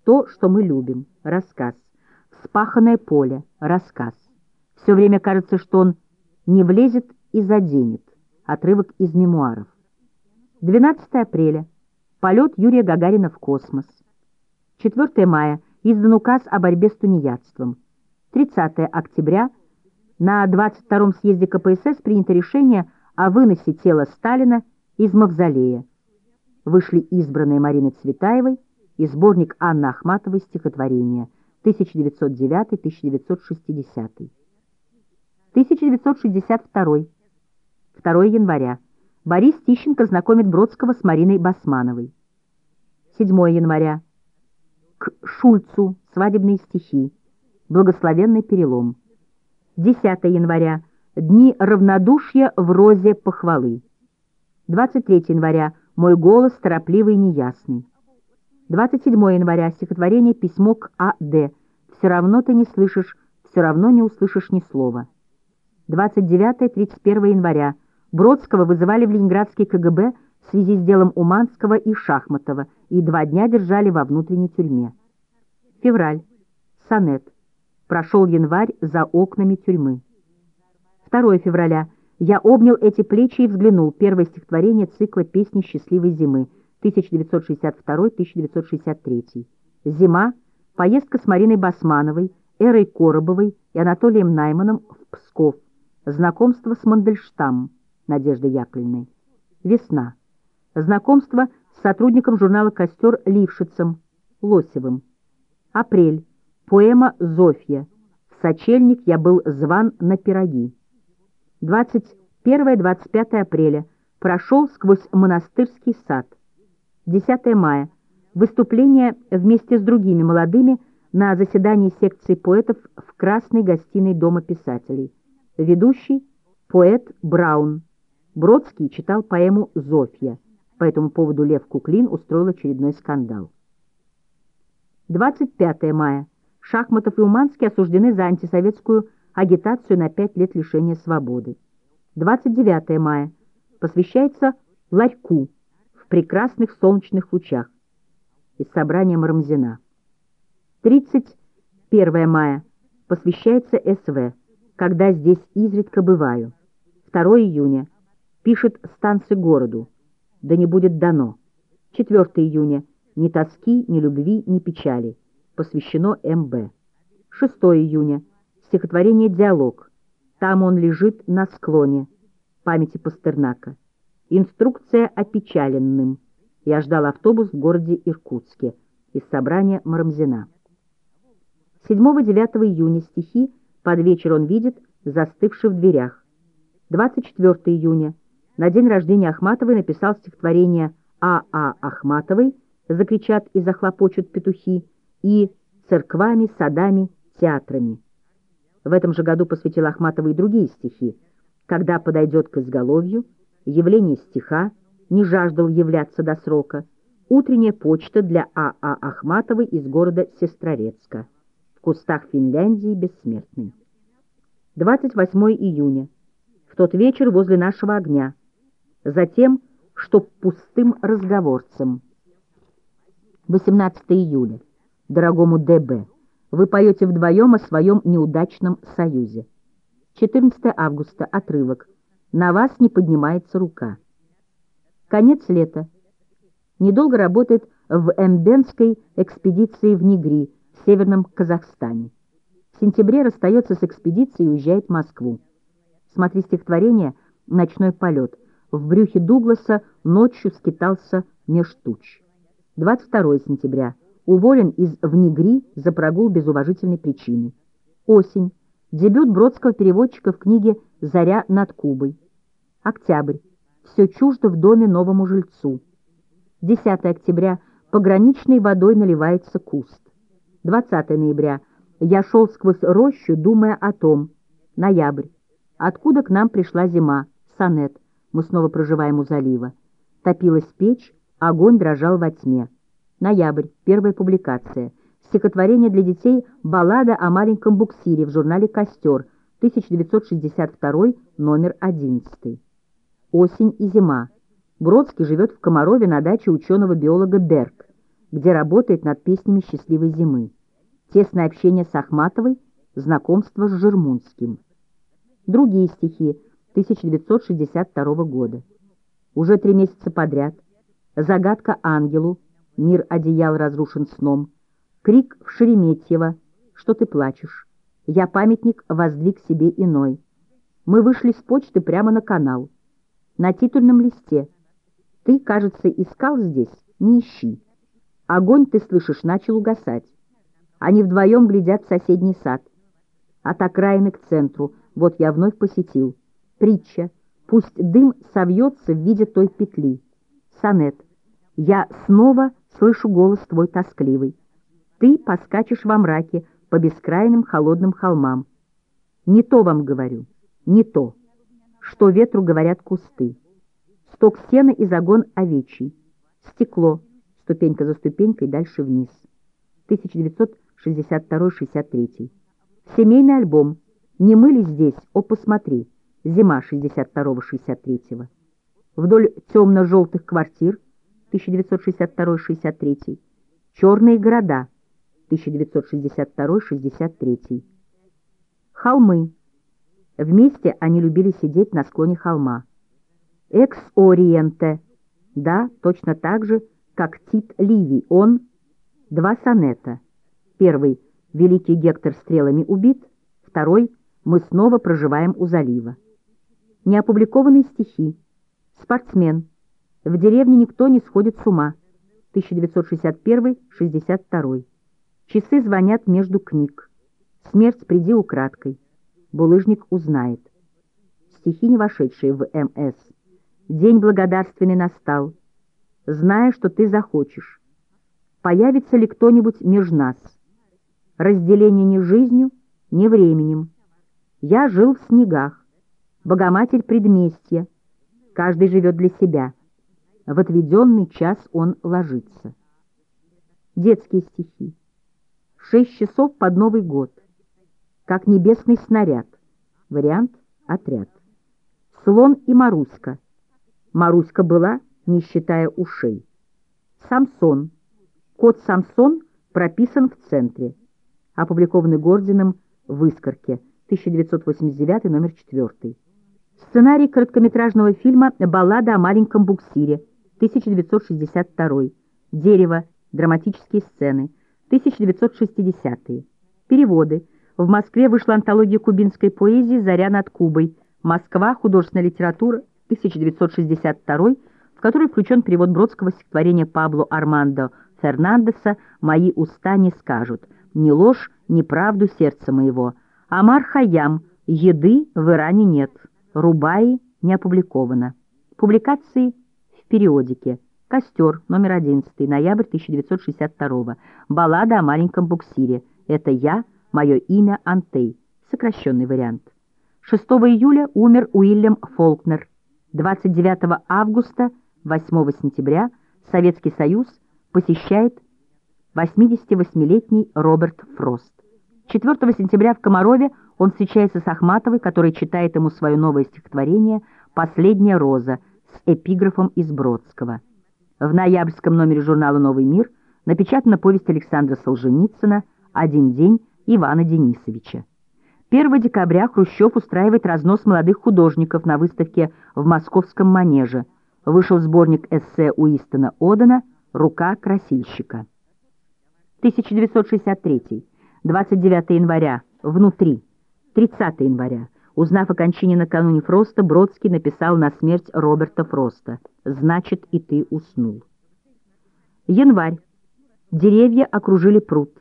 То, что мы любим. Рассказ. Вспаханное поле. Рассказ. Все время кажется, что он не влезет и заденет. Отрывок из мемуаров. 12 апреля. Полет Юрия Гагарина в космос. 4 мая. Издан указ о борьбе с тунеядством. 30 октября. На 22-м съезде КПСС принято решение о выносе тела Сталина из мавзолея вышли избранные Марины Цветаевой и сборник Анны Ахматовой стихотворения 1909-1960. 1962. 2 января. Борис Тищенко знакомит Бродского с Мариной Басмановой. 7 января. К Шульцу. Свадебные стихи. Благословенный перелом. 10 января. Дни равнодушия в розе похвалы. 23 января. Мой голос торопливый и неясный. 27 января. Стихотворение «Письмо к А.Д.» «Все равно ты не слышишь, все равно не услышишь ни слова». 29-31 января. Бродского вызывали в Ленинградский КГБ в связи с делом Уманского и Шахматова и два дня держали во внутренней тюрьме. Февраль. Сонет. Прошел январь за окнами тюрьмы. 2 февраля. Я обнял эти плечи и взглянул. Первое стихотворение цикла «Песни счастливой зимы» 1962-1963. Зима. Поездка с Мариной Басмановой, Эрой Коробовой и Анатолием Найманом в Псков. Знакомство с Мандельштамом Надеждой Яковлевной. Весна. Знакомство с сотрудником журнала «Костер» Лившицем Лосевым. Апрель. Поэма «Зофья». В сочельник я был зван на пироги. 21-25 апреля прошел сквозь монастырский сад. 10 мая. Выступление вместе с другими молодыми на заседании секции поэтов в Красной гостиной Дома писателей. Ведущий – поэт Браун. Бродский читал поэму «Зофья». По этому поводу Лев Куклин устроил очередной скандал. 25 мая. Шахматов и Уманский осуждены за антисоветскую агитацию на пять лет лишения свободы. 29 мая посвящается ларьку в прекрасных солнечных лучах из собрания Марамзина. 31 мая посвящается СВ, когда здесь изредка бываю. 2 июня пишет станции городу, да не будет дано. 4 июня ни тоски, ни любви, ни печали, посвящено МБ. 6 июня Стихотворение «Диалог». Там он лежит на склоне памяти Пастернака. Инструкция опечаленным. Я ждал автобус в городе Иркутске из собрания Марамзина. 7-9 июня стихи под вечер он видит, застывший в дверях. 24 июня на день рождения Ахматовой написал стихотворение А.А. Ахматовой «Закричат и захлопочут петухи» и «Церквами, садами, театрами». В этом же году посвятил Ахматовой и другие стихи. Когда подойдет к изголовью, явление стиха, не жаждал являться до срока, утренняя почта для А.А. А. Ахматовой из города Сестрорецка. кустах Финляндии бессмертный. 28 июня. В тот вечер возле нашего огня. Затем, чтоб пустым разговорцем. 18 июля. Дорогому ДБ, вы поете вдвоем о своем неудачном союзе. 14 августа. Отрывок. На вас не поднимается рука. Конец лета. Недолго работает в Эмбенской экспедиции в Нигри, в Северном Казахстане. В сентябре расстается с экспедицией и уезжает в Москву. Смотри стихотворение «Ночной полет». В брюхе Дугласа ночью скитался меж туч. 22 сентября. Уволен из Внегри за прогул без уважительной причины. Осень. Дебют бродского переводчика в книге «Заря над Кубой». Октябрь. Все чуждо в доме новому жильцу. 10 октября. Пограничной водой наливается куст. 20 ноября. Я шел сквозь рощу, думая о том. Ноябрь. Откуда к нам пришла зима? Сонет. Мы снова проживаем у залива. Топилась печь, огонь дрожал во тьме. Ноябрь. Первая публикация. Стихотворение для детей «Баллада о маленьком буксире» в журнале «Костер», 1962, номер 11. Осень и зима. Бродский живет в Комарове на даче ученого-биолога Берг, где работает над песнями «Счастливой зимы». Тесное общение с Ахматовой, знакомство с Жермунским. Другие стихи 1962 года. Уже три месяца подряд. Загадка ангелу. Мир одеял разрушен сном. Крик в Шереметьево. Что ты плачешь? Я памятник воздвиг себе иной. Мы вышли с почты прямо на канал. На титульном листе. Ты, кажется, искал здесь? Не ищи. Огонь, ты слышишь, начал угасать. Они вдвоем глядят в соседний сад. От окраины к центру. Вот я вновь посетил. Притча. Пусть дым совьется в виде той петли. Сонет. Я снова слышу голос твой тоскливый. Ты поскачешь во мраке по бескрайным холодным холмам. Не то вам говорю, не то, что ветру говорят кусты. Сток сена и загон овечий. Стекло, ступенька за ступенькой, дальше вниз. 1962-63. Семейный альбом. Не мы здесь? О, посмотри. Зима 62-63. Вдоль темно-желтых квартир 1962-63. Черные города 1962-63. Холмы. Вместе они любили сидеть на склоне холма. Экс-ориенте. Да, точно так же, как Тит Ливий. Он два сонета. Первый «Великий Гектор стрелами убит», второй «Мы снова проживаем у залива». Неопубликованные стихи. Спортсмен. В деревне никто не сходит с ума. 1961-62. Часы звонят между книг. Смерть приди украдкой. Булыжник узнает. Стихи, не вошедшие в МС. День благодарственный настал. Зная, что ты захочешь. Появится ли кто-нибудь между нас? Разделение ни жизнью, ни временем. Я жил в снегах. Богоматерь предместья. Каждый живет для себя. В отведенный час он ложится. Детские стихи. Шесть часов под Новый год. Как небесный снаряд. Вариант «Отряд». Слон и Маруська. Маруська была, не считая ушей. Самсон. Кот Самсон прописан в центре. Опубликованный Гординым в «Искорке», 1989, номер 4. Сценарий короткометражного фильма «Баллада о маленьком буксире», 1962. «Дерево», драматические сцены, 1960-е. Переводы. В Москве вышла антология кубинской поэзии «Заря над Кубой». Москва. Художественная литература. 1962, в который включен перевод бродского стихотворения Пабло Армандо Фернандеса «Мои уста не скажут, ни ложь, ни правду сердца моего». Амар Хаям «Еды в Иране нет». Рубаи не опубликовано. Публикации периодике. «Костер», номер 11, ноябрь 1962 Баллада о маленьком буксире. Это я, мое имя Антей. Сокращенный вариант. 6 июля умер Уильям Фолкнер. 29 августа, 8 сентября Советский Союз посещает 88-летний Роберт Фрост. 4 сентября в Комарове он встречается с Ахматовой, которая читает ему свое новое стихотворение «Последняя роза» эпиграфом из Бродского. В ноябрьском номере журнала «Новый мир» напечатана повесть Александра Солженицына «Один день» Ивана Денисовича. 1 декабря Хрущев устраивает разнос молодых художников на выставке в московском манеже. Вышел сборник эссе Уистона Одена «Рука красильщика». 1963. 29 января. Внутри. 30 января. Узнав о кончине накануне Фроста, Бродский написал на смерть Роберта Фроста. «Значит, и ты уснул». Январь. Деревья окружили пруд.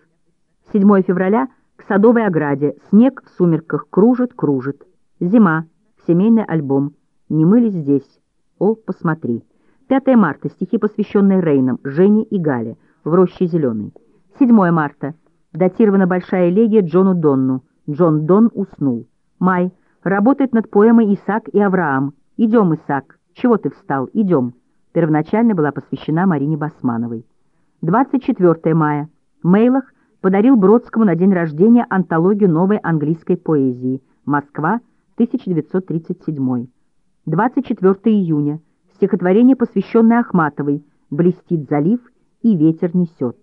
7 февраля – к садовой ограде. Снег в сумерках кружит, кружит. Зима. Семейный альбом. Не мылись здесь. О, посмотри. 5 марта. Стихи, посвященные Рейнам, Жене и Гале. В роще зеленой. 7 марта. Датирована большая элегия Джону Донну. Джон Дон уснул. Май. Работает над поэмой «Исаак и Авраам». «Идем, Исаак. Чего ты встал? Идем». Первоначально была посвящена Марине Басмановой. 24 мая. Мейлах подарил Бродскому на день рождения антологию новой английской поэзии «Москва, 1937». 24 июня. Стихотворение, посвященное Ахматовой «Блестит залив и ветер несет».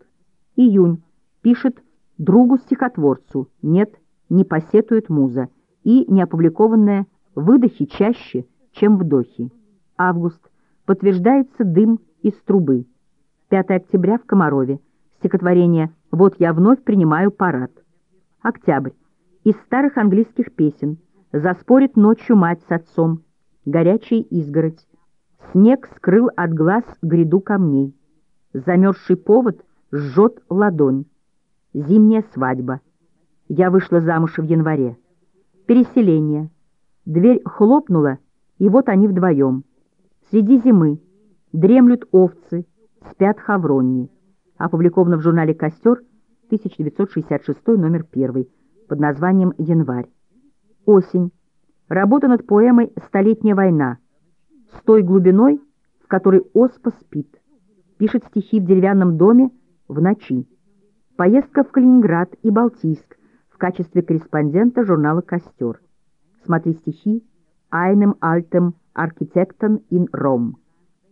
Июнь. Пишет другу-стихотворцу «Нет, не посетует муза» и неопубликованное «Выдохи чаще, чем вдохи». Август. Подтверждается дым из трубы. 5 октября в Комарове. Стихотворение «Вот я вновь принимаю парад». Октябрь. Из старых английских песен. Заспорит ночью мать с отцом. Горячая изгородь. Снег скрыл от глаз гряду камней. Замерзший повод жжет ладонь. Зимняя свадьба. Я вышла замуж в январе. Переселение. Дверь хлопнула, и вот они вдвоем. Среди зимы дремлют овцы, спят хавронни опубликовано в журнале «Костер», 1966, номер 1, под названием «Январь». Осень. Работа над поэмой «Столетняя война». С той глубиной, в которой оспа спит. Пишет стихи в деревянном доме в ночи. Поездка в Калининград и Балтийск качестве корреспондента журнала «Костер». Смотри стихи «Einem altem Architekten in Rom»,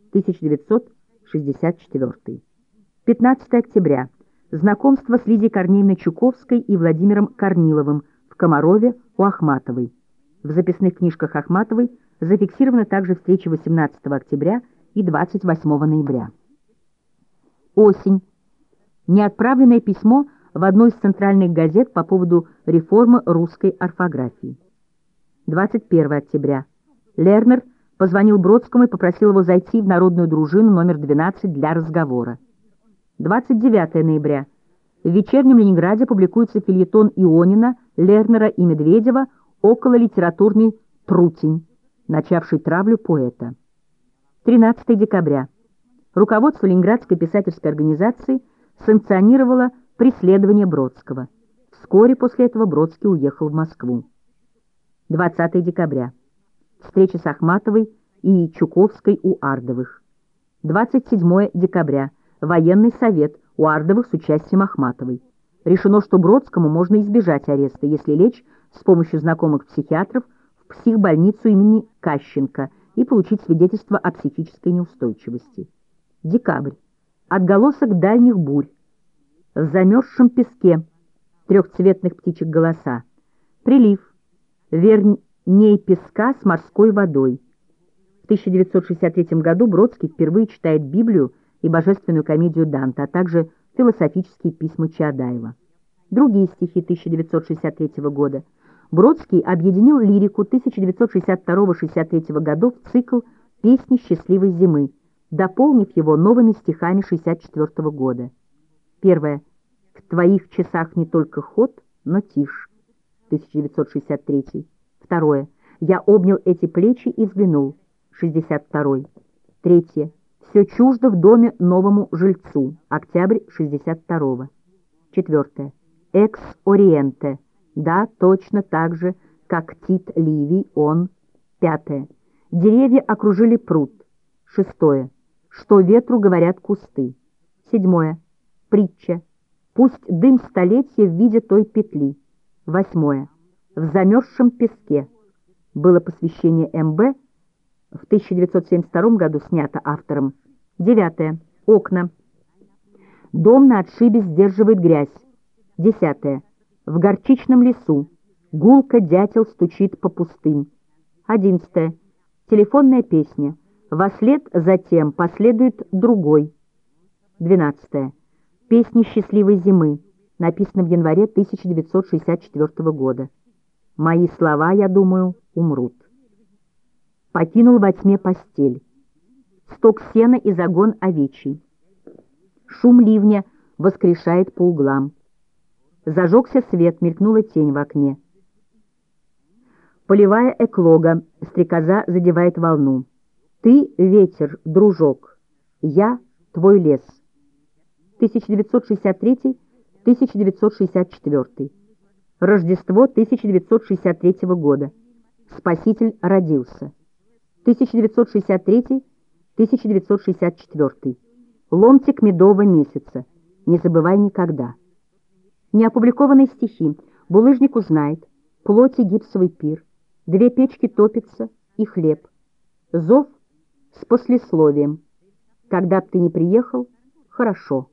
1964 15 октября. Знакомство с Лидией Корнеевной Чуковской и Владимиром Корниловым в Комарове у Ахматовой. В записных книжках Ахматовой зафиксированы также встречи 18 октября и 28 ноября. Осень. Неотправленное письмо в одной из центральных газет по поводу реформы русской орфографии. 21 октября. Лернер позвонил Бродскому и попросил его зайти в народную дружину номер 12 для разговора. 29 ноября. В «Вечернем Ленинграде» публикуется фильетон Ионина, Лернера и Медведева около литературный «Трутень», начавший травлю поэта. 13 декабря. Руководство Ленинградской писательской организации санкционировало преследование Бродского. Вскоре после этого Бродский уехал в Москву. 20 декабря. Встреча с Ахматовой и Чуковской у Ардовых. 27 декабря военный совет у Ардовых с участием Ахматовой. Решено, что Бродскому можно избежать ареста, если лечь с помощью знакомых психиатров в психбольницу имени Кащенко и получить свидетельство о психической неустойчивости. Декабрь. Отголосок дальних бурь. В замерзшем песке трехцветных птичек голоса. Прилив. Верней песка с морской водой. В 1963 году Бродский впервые читает Библию и божественную комедию Данта, а также философические письма Чаадаева. Другие стихи 1963 года. Бродский объединил лирику 1962-63 годов в цикл «Песни счастливой зимы», дополнив его новыми стихами 64 года. Первое. «В твоих часах не только ход, но тишь» 1963. Второе. «Я обнял эти плечи и взглянул» 62. Третье. Все чуждо в доме новому жильцу. Октябрь 62-го. Четвертое. Экс-ориенте. Да, точно так же, как Тит Ливий, он. Пятое. Деревья окружили пруд. Шестое. Что ветру говорят кусты. Седьмое. Притча. Пусть дым столетия в виде той петли. Восьмое. В замерзшем песке. Было посвящение МБ, в 1972 году снято автором. Девятое. Окна. Дом на отшибе сдерживает грязь. Десятое. В горчичном лесу. Гулко дятел стучит по пустым. Одиннадцатое. Телефонная песня. Вослед затем последует другой. Двенадцатое. Песни счастливой зимы. Написано в январе 1964 года. Мои слова, я думаю, умрут. Покинул во тьме постель. Сток сена и загон овечий. Шум ливня воскрешает по углам. Зажегся свет, мелькнула тень в окне. Полевая эклога, стрекоза задевает волну. Ты — ветер, дружок, я — твой лес. 1963-1964. Рождество 1963 года. Спаситель родился. 1963-1964. Ломтик медового месяца. Не забывай никогда. Неопубликованные стихи. Булыжник узнает. Плоти гипсовый пир. Две печки топятся и хлеб. Зов с послесловием. Когда б ты не приехал, хорошо.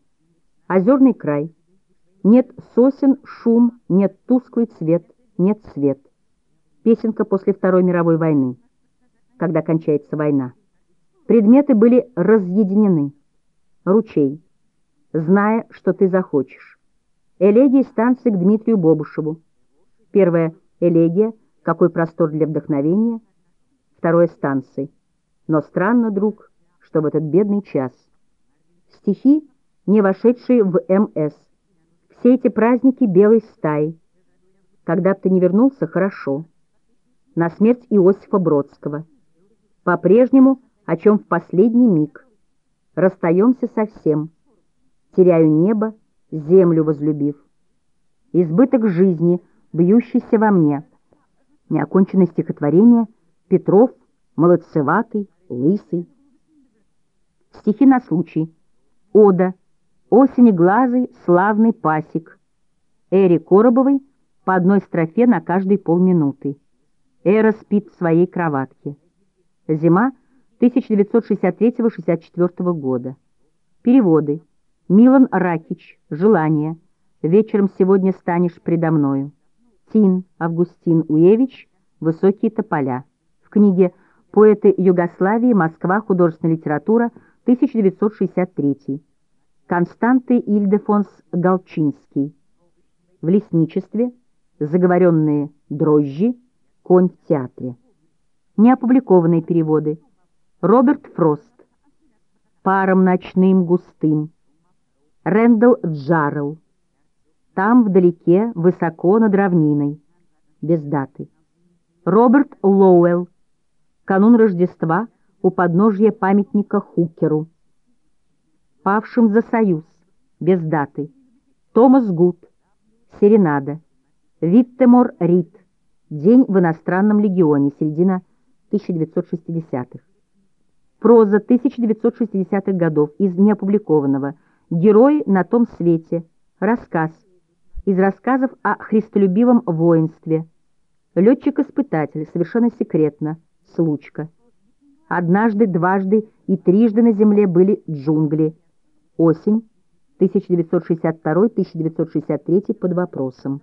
Озерный край. Нет сосен, шум, нет тусклый цвет, нет свет. Песенка после Второй мировой войны когда кончается война. Предметы были разъединены. Ручей. Зная, что ты захочешь. Элегия станции к Дмитрию Бобушеву. Первая элегия «Какой простор для вдохновения». Второе станции. Но странно, друг, что в этот бедный час. Стихи, не вошедшие в МС. Все эти праздники белой стаи. Когда б ты не вернулся, хорошо. На смерть Иосифа Бродского. По-прежнему, о чем в последний миг. Расстаемся совсем. Теряю небо, землю возлюбив. Избыток жизни, бьющийся во мне. Неоконченное стихотворение Петров, молодцеватый, лысый. Стихи на случай. Ода. Осенеглазый, славный пасек. Эри Коробовой по одной строфе на каждые полминуты. Эра спит в своей кроватке. Зима 1963-64 года. Переводы. Милан Ракич. Желание. Вечером сегодня станешь предо мною. Тин Августин Уевич. Высокие тополя. В книге «Поэты Югославии. Москва. Художественная литература. 1963». Константы Ильдефонс Галчинский. В лесничестве. Заговоренные дрожжи. Конь в театре. Неопубликованные переводы. Роберт Фрост. Паром ночным густым. Рэндалл Джаррелл. Там вдалеке, высоко над равниной. Без даты. Роберт Лоуэлл. Канун Рождества у подножья памятника Хукеру. Павшим за союз. Без даты. Томас Гуд. Серенада. Виттемор Рид. День в иностранном легионе. Середина 1960-х. Проза 1960-х годов из неопубликованного. Герои на том свете. Рассказ. Из рассказов о христолюбивом воинстве. Летчик-испытатель. Совершенно секретно. Случка. Однажды, дважды и трижды на земле были джунгли. Осень. 1962-1963 под вопросом.